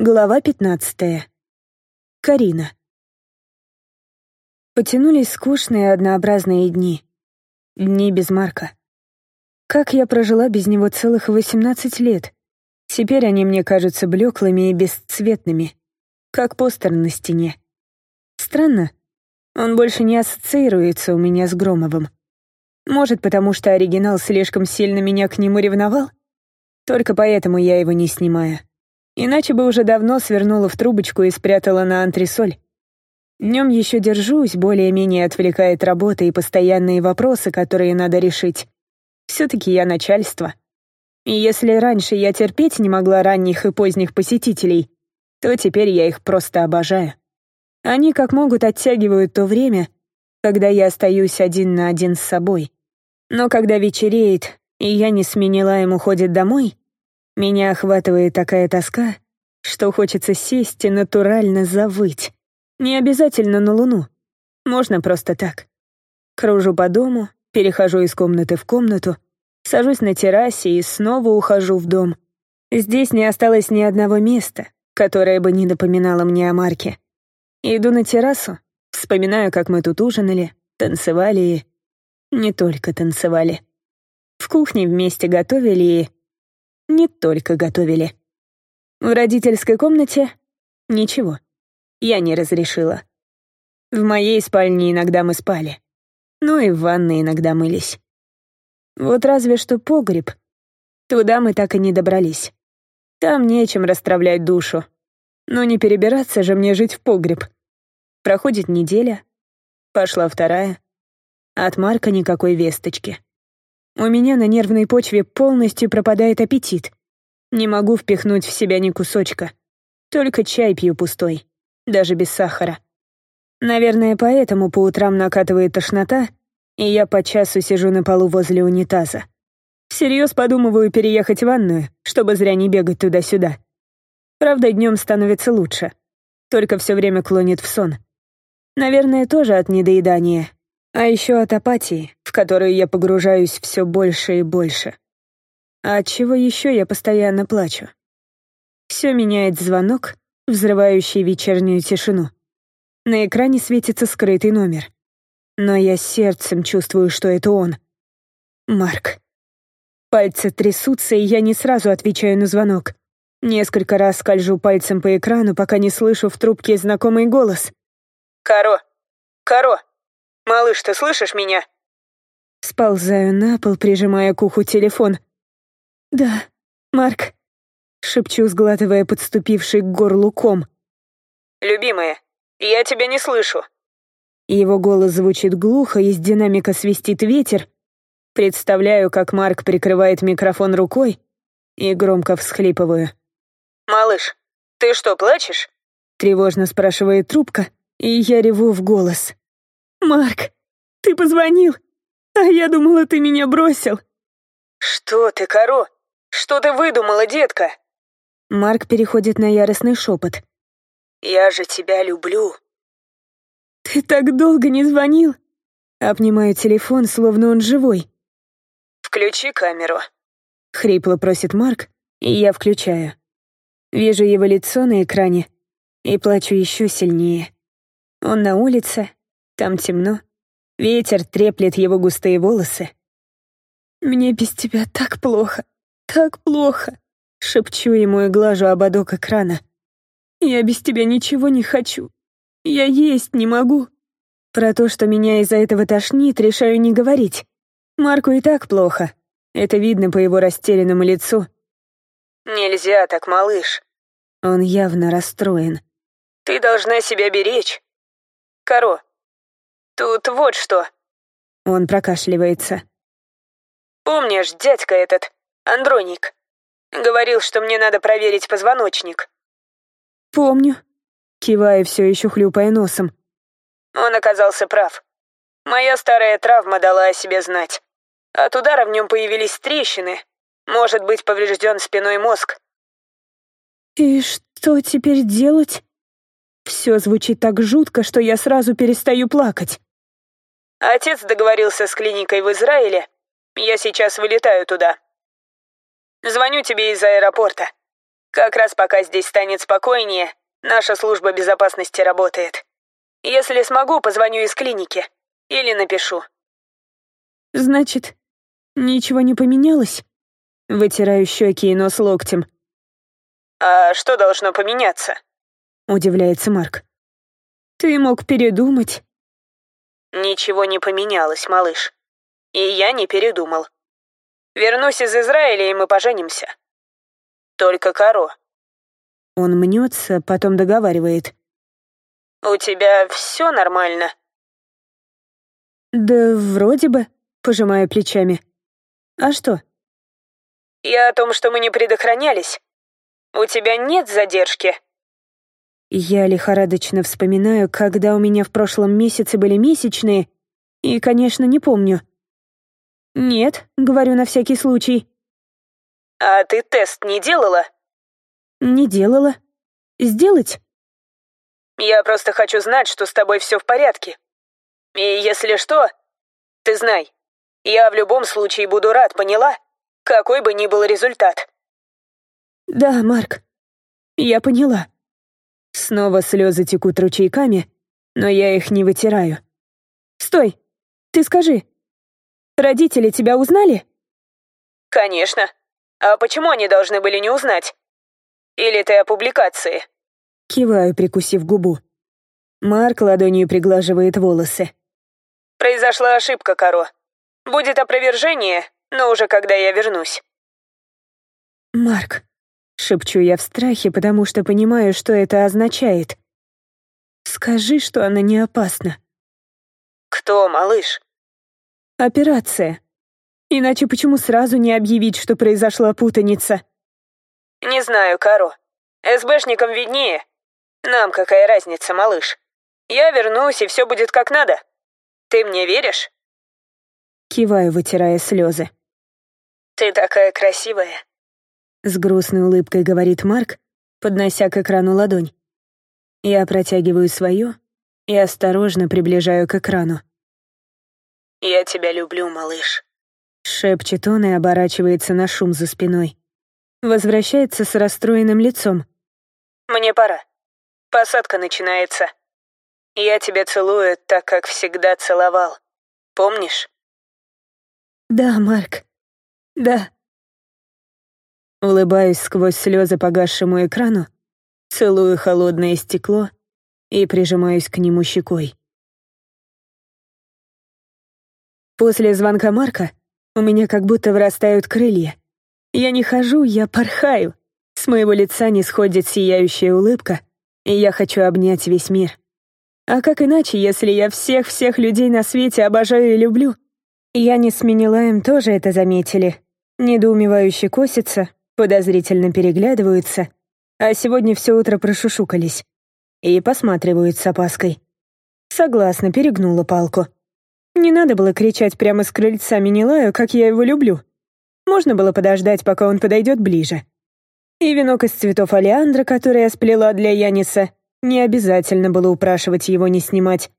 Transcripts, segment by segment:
Глава пятнадцатая. Карина. Потянулись скучные однообразные дни. Дни без Марка. Как я прожила без него целых восемнадцать лет. Теперь они мне кажутся блеклыми и бесцветными, как постер на стене. Странно, он больше не ассоциируется у меня с Громовым. Может, потому что оригинал слишком сильно меня к нему ревновал? Только поэтому я его не снимаю. Иначе бы уже давно свернула в трубочку и спрятала на антресоль. Днем еще держусь, более-менее отвлекает работа и постоянные вопросы, которые надо решить. Все-таки я начальство. И если раньше я терпеть не могла ранних и поздних посетителей, то теперь я их просто обожаю. Они как могут оттягивают то время, когда я остаюсь один на один с собой. Но когда вечереет, и я не сменила им уходит домой, меня охватывает такая тоска, что хочется сесть и натурально завыть. Не обязательно на луну. Можно просто так. Кружу по дому, перехожу из комнаты в комнату, сажусь на террасе и снова ухожу в дом. Здесь не осталось ни одного места, которое бы не напоминало мне о Марке. Иду на террасу, вспоминаю, как мы тут ужинали, танцевали и... Не только танцевали. В кухне вместе готовили и не только готовили. В родительской комнате — ничего. Я не разрешила. В моей спальне иногда мы спали. Ну и в ванной иногда мылись. Вот разве что погреб. Туда мы так и не добрались. Там нечем расстравлять душу. Но не перебираться же мне жить в погреб. Проходит неделя, пошла вторая. От Марка никакой весточки. У меня на нервной почве полностью пропадает аппетит. Не могу впихнуть в себя ни кусочка. Только чай пью пустой, даже без сахара. Наверное, поэтому по утрам накатывает тошнота, и я по часу сижу на полу возле унитаза. Всерьез подумываю переехать в ванную, чтобы зря не бегать туда-сюда. Правда, днем становится лучше. Только все время клонит в сон. Наверное, тоже от недоедания, а еще от апатии, в которую я погружаюсь все больше и больше. А от чего еще я постоянно плачу? Все меняет звонок, взрывающий вечернюю тишину. На экране светится скрытый номер. Но я сердцем чувствую, что это он. Марк. Пальцы трясутся, и я не сразу отвечаю на звонок. Несколько раз скольжу пальцем по экрану, пока не слышу в трубке знакомый голос. «Каро! Каро!» «Малыш, ты слышишь меня?» Сползаю на пол, прижимая к уху телефон. «Да, Марк», — шепчу, сглатывая подступивший к горлу ком. «Любимая, я тебя не слышу». Его голос звучит глухо, из динамика свистит ветер. Представляю, как Марк прикрывает микрофон рукой и громко всхлипываю. «Малыш, ты что, плачешь?» Тревожно спрашивает трубка, и я реву в голос. «Марк, ты позвонил, а я думала, ты меня бросил». «Что ты, Каро? Что ты выдумала, детка?» Марк переходит на яростный шепот. «Я же тебя люблю». «Ты так долго не звонил?» Обнимаю телефон, словно он живой. «Включи камеру», — хрипло просит Марк, и я включаю. Вижу его лицо на экране и плачу еще сильнее. Он на улице, там темно. Ветер треплет его густые волосы. «Мне без тебя так плохо, так плохо», — шепчу ему и глажу ободок экрана. «Я без тебя ничего не хочу. Я есть не могу». Про то, что меня из-за этого тошнит, решаю не говорить. Марку и так плохо. Это видно по его растерянному лицу. «Нельзя так, малыш». Он явно расстроен. «Ты должна себя беречь. Каро, «Тут вот что». Он прокашливается. «Помнишь, дядька этот, Андроник, говорил, что мне надо проверить позвоночник?» «Помню», кивая все еще хлюпая носом. Он оказался прав. Моя старая травма дала о себе знать. От удара в нем появились трещины. Может быть, поврежден спиной мозг. «И что теперь делать?» Все звучит так жутко, что я сразу перестаю плакать. Отец договорился с клиникой в Израиле. Я сейчас вылетаю туда. Звоню тебе из аэропорта. Как раз пока здесь станет спокойнее, наша служба безопасности работает. Если смогу, позвоню из клиники. Или напишу. Значит, ничего не поменялось? Вытираю щеки и нос локтем. А что должно поменяться? Удивляется Марк. Ты мог передумать. Ничего не поменялось, малыш. И я не передумал. Вернусь из Израиля, и мы поженимся. Только Каро. Он мнется, потом договаривает. У тебя все нормально? Да вроде бы, пожимая плечами. А что? Я о том, что мы не предохранялись. У тебя нет задержки? Я лихорадочно вспоминаю, когда у меня в прошлом месяце были месячные, и, конечно, не помню. «Нет», — говорю на всякий случай. «А ты тест не делала?» «Не делала. Сделать?» «Я просто хочу знать, что с тобой все в порядке. И если что, ты знай, я в любом случае буду рад, поняла? Какой бы ни был результат». «Да, Марк, я поняла». Снова слезы текут ручейками, но я их не вытираю. «Стой! Ты скажи, родители тебя узнали?» «Конечно. А почему они должны были не узнать? Или ты о публикации?» Киваю, прикусив губу. Марк ладонью приглаживает волосы. «Произошла ошибка, Каро. Будет опровержение, но уже когда я вернусь». «Марк», Шепчу я в страхе, потому что понимаю, что это означает. Скажи, что она не опасна. Кто, малыш? Операция. Иначе почему сразу не объявить, что произошла путаница? Не знаю, Каро. СБшникам виднее. Нам какая разница, малыш? Я вернусь, и все будет как надо. Ты мне веришь? Киваю, вытирая слезы. Ты такая красивая. С грустной улыбкой говорит Марк, поднося к экрану ладонь. Я протягиваю свою и осторожно приближаю к экрану. «Я тебя люблю, малыш», — шепчет он и оборачивается на шум за спиной. Возвращается с расстроенным лицом. «Мне пора. Посадка начинается. Я тебя целую так, как всегда целовал. Помнишь?» «Да, Марк. Да». Улыбаюсь сквозь слезы погасшему экрану, целую холодное стекло и прижимаюсь к нему щекой. После звонка Марка у меня как будто вырастают крылья. Я не хожу, я порхаю. С моего лица не сходит сияющая улыбка, и я хочу обнять весь мир. А как иначе, если я всех-всех людей на свете обожаю и люблю? Янис с Минилаем тоже это заметили. Недоумевающе косится, подозрительно переглядываются, а сегодня все утро прошушукались. И посматривают с опаской. Согласна, перегнула палку. Не надо было кричать прямо с крыльца Минилаю, как я его люблю. Можно было подождать, пока он подойдет ближе. И венок из цветов алиандра, который я сплела для Яниса, не обязательно было упрашивать его не снимать.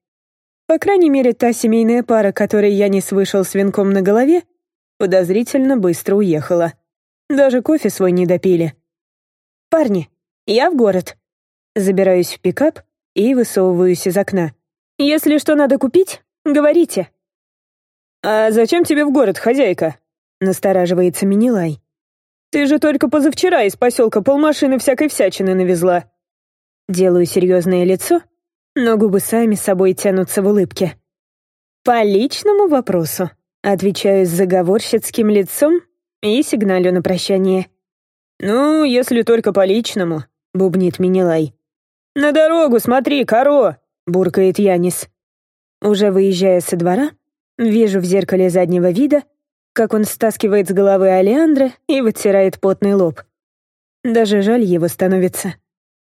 По крайней мере, та семейная пара, которой Янис вышел с венком на голове, подозрительно быстро уехала. Даже кофе свой не допили. «Парни, я в город». Забираюсь в пикап и высовываюсь из окна. «Если что надо купить, говорите». «А зачем тебе в город, хозяйка?» Настораживается Минилай. «Ты же только позавчера из поселка полмашины всякой всячины навезла». Делаю серьезное лицо, но губы сами собой тянутся в улыбке. «По личному вопросу», отвечаю с заговорщицким лицом и сигналю на прощание. «Ну, если только по личному», — бубнит Минилай. «На дорогу смотри, коро!» — буркает Янис. Уже выезжая со двора, вижу в зеркале заднего вида, как он стаскивает с головы Алеандра и вытирает потный лоб. Даже жаль его становится.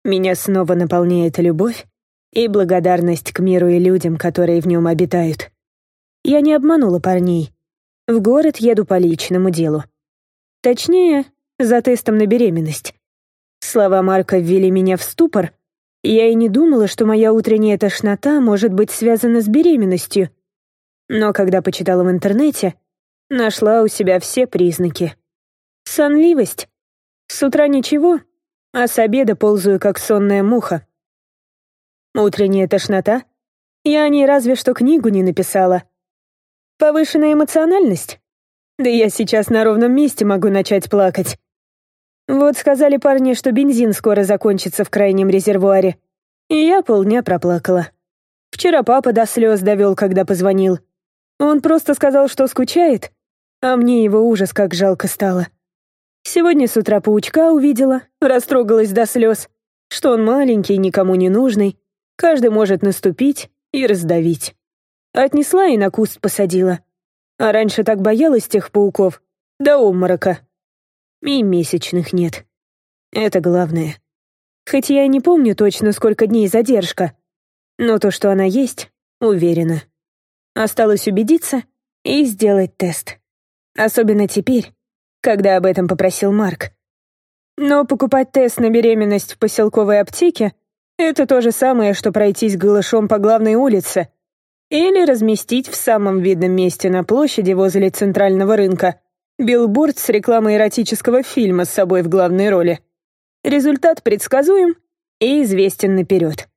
Меня снова наполняет любовь и благодарность к миру и людям, которые в нем обитают. Я не обманула парней. В город еду по личному делу. Точнее, за тестом на беременность. Слова Марка ввели меня в ступор. Я и не думала, что моя утренняя тошнота может быть связана с беременностью. Но когда почитала в интернете, нашла у себя все признаки. Сонливость. С утра ничего, а с обеда ползаю, как сонная муха. Утренняя тошнота? Я о ней разве что книгу не написала. Повышенная эмоциональность? Да я сейчас на ровном месте могу начать плакать. Вот сказали парни, что бензин скоро закончится в крайнем резервуаре. И я полдня проплакала. Вчера папа до слез довел, когда позвонил. Он просто сказал, что скучает, а мне его ужас как жалко стало. Сегодня с утра паучка увидела, растрогалась до слез, что он маленький, никому не нужный, Каждый может наступить и раздавить. Отнесла и на куст посадила. А раньше так боялась тех пауков. До обморока. И месячных нет. Это главное. Хоть я и не помню точно, сколько дней задержка. Но то, что она есть, уверена. Осталось убедиться и сделать тест. Особенно теперь, когда об этом попросил Марк. Но покупать тест на беременность в поселковой аптеке это то же самое, что пройтись голышом по главной улице или разместить в самом видном месте на площади возле центрального рынка билборд с рекламой эротического фильма с собой в главной роли. Результат предсказуем и известен наперед.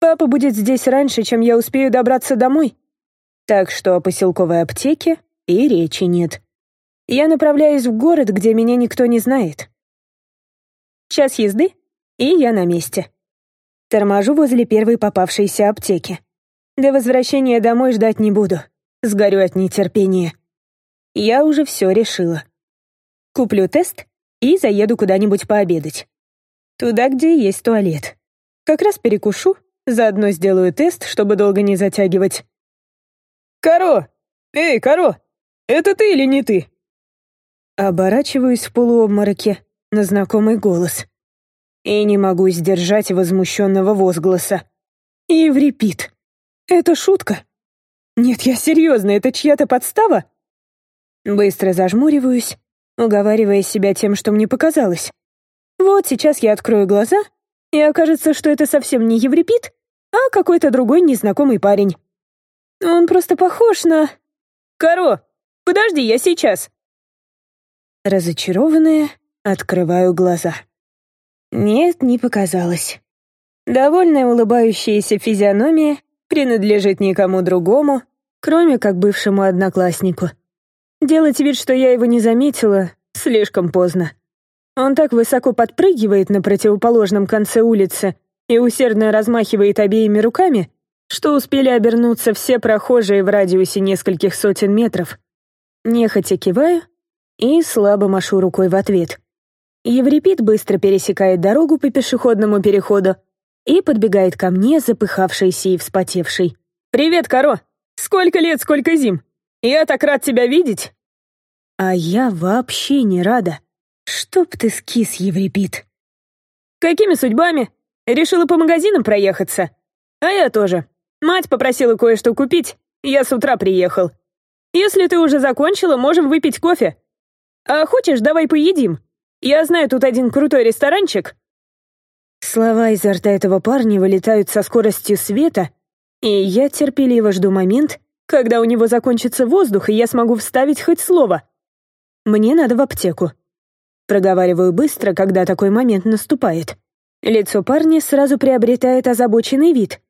Папа будет здесь раньше, чем я успею добраться домой. Так что о поселковой аптеке и речи нет. Я направляюсь в город, где меня никто не знает. Час езды, и я на месте. Торможу возле первой попавшейся аптеки. До возвращения домой ждать не буду. Сгорю от нетерпения. Я уже все решила. Куплю тест и заеду куда-нибудь пообедать. Туда, где есть туалет. Как раз перекушу, заодно сделаю тест, чтобы долго не затягивать. «Каро! Эй, Каро! Это ты или не ты?» Оборачиваюсь в полуобмороке на знакомый голос и не могу сдержать возмущенного возгласа. Еврипид. Это шутка? Нет, я серьезно, это чья-то подстава? Быстро зажмуриваюсь, уговаривая себя тем, что мне показалось. Вот сейчас я открою глаза, и окажется, что это совсем не Еврипид, а какой-то другой незнакомый парень. Он просто похож на... Каро, подожди, я сейчас. Разочарованная, открываю глаза. Нет, не показалось. Довольная улыбающаяся физиономия принадлежит никому другому, кроме как бывшему однокласснику. Делать вид, что я его не заметила, слишком поздно. Он так высоко подпрыгивает на противоположном конце улицы и усердно размахивает обеими руками, что успели обернуться все прохожие в радиусе нескольких сотен метров. Нехотя киваю и слабо машу рукой в ответ. Еврипид быстро пересекает дорогу по пешеходному переходу и подбегает ко мне, запыхавшийся и вспотевший. «Привет, Каро! Сколько лет, сколько зим! Я так рад тебя видеть!» А я вообще не рада. Чтоб ты скис, Еврипид. «Какими судьбами? Решила по магазинам проехаться? А я тоже. Мать попросила кое-что купить, я с утра приехал. Если ты уже закончила, можем выпить кофе. А хочешь, давай поедим?» Я знаю тут один крутой ресторанчик». Слова изо рта этого парня вылетают со скоростью света, и я терпеливо жду момент, когда у него закончится воздух, и я смогу вставить хоть слово. Мне надо в аптеку. Проговариваю быстро, когда такой момент наступает. Лицо парня сразу приобретает озабоченный вид.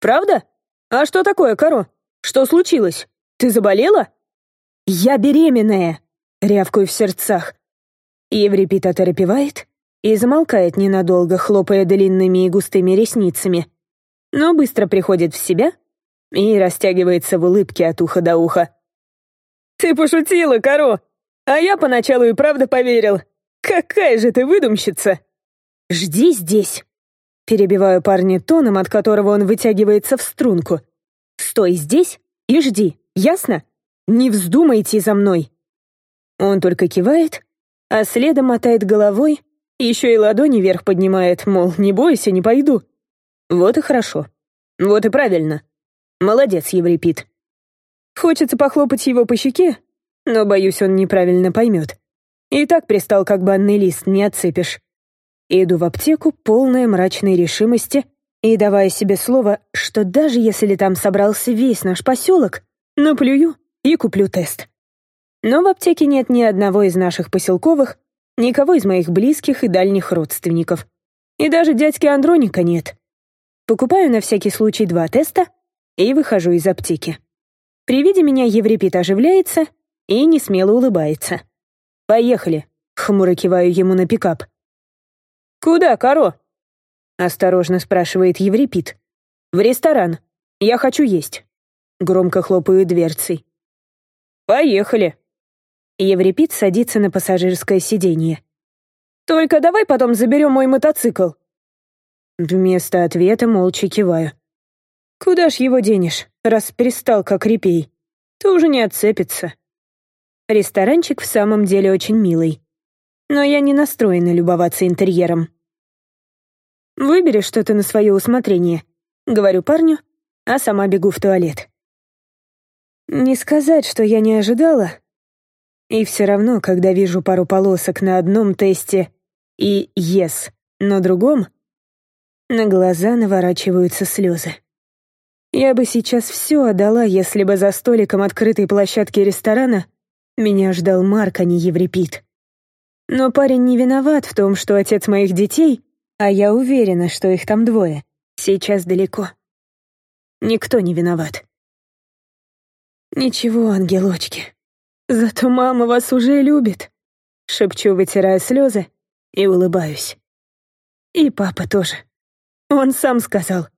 «Правда? А что такое, Каро? Что случилось? Ты заболела?» «Я беременная!» — рявкаю в сердцах. Еврипид оторопевает и замолкает ненадолго, хлопая длинными и густыми ресницами, но быстро приходит в себя и растягивается в улыбке от уха до уха. «Ты пошутила, Каро! А я поначалу и правда поверил. Какая же ты выдумщица!» «Жди здесь!» Перебиваю парня тоном, от которого он вытягивается в струнку. «Стой здесь и жди, ясно? Не вздумайте за мной!» Он только кивает а следом мотает головой, еще и ладони вверх поднимает, мол, не бойся, не пойду. Вот и хорошо. Вот и правильно. Молодец, Еврипид. Хочется похлопать его по щеке, но, боюсь, он неправильно поймет. И так пристал, как банный лист, не отцепишь. Иду в аптеку, полная мрачной решимости, и давая себе слово, что даже если там собрался весь наш поселок, наплюю и куплю тест. Но в аптеке нет ни одного из наших поселковых, Никого из моих близких и дальних родственников. И даже дядьки Андроника нет. Покупаю на всякий случай два теста и выхожу из аптеки. При виде меня Еврипит оживляется и не смело улыбается. «Поехали», — хмуро киваю ему на пикап. «Куда, Каро?» — осторожно спрашивает Еврипит. «В ресторан. Я хочу есть». Громко хлопаю дверцей. «Поехали». Еврипит садится на пассажирское сиденье. «Только давай потом заберем мой мотоцикл». Вместо ответа молча киваю. «Куда ж его денешь, раз перестал как репей? Ты уже не отцепится». Ресторанчик в самом деле очень милый. Но я не настроена любоваться интерьером. «Выбери что-то на свое усмотрение», — говорю парню, а сама бегу в туалет. Не сказать, что я не ожидала. И все равно, когда вижу пару полосок на одном тесте и «yes» на другом, на глаза наворачиваются слезы. Я бы сейчас все отдала, если бы за столиком открытой площадки ресторана меня ждал Марк, а не Еврипид. Но парень не виноват в том, что отец моих детей, а я уверена, что их там двое, сейчас далеко. Никто не виноват. Ничего, ангелочки. Зато мама вас уже любит. Шепчу, вытирая слезы, и улыбаюсь. И папа тоже. Он сам сказал.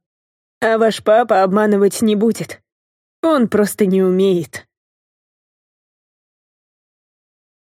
А ваш папа обманывать не будет. Он просто не умеет.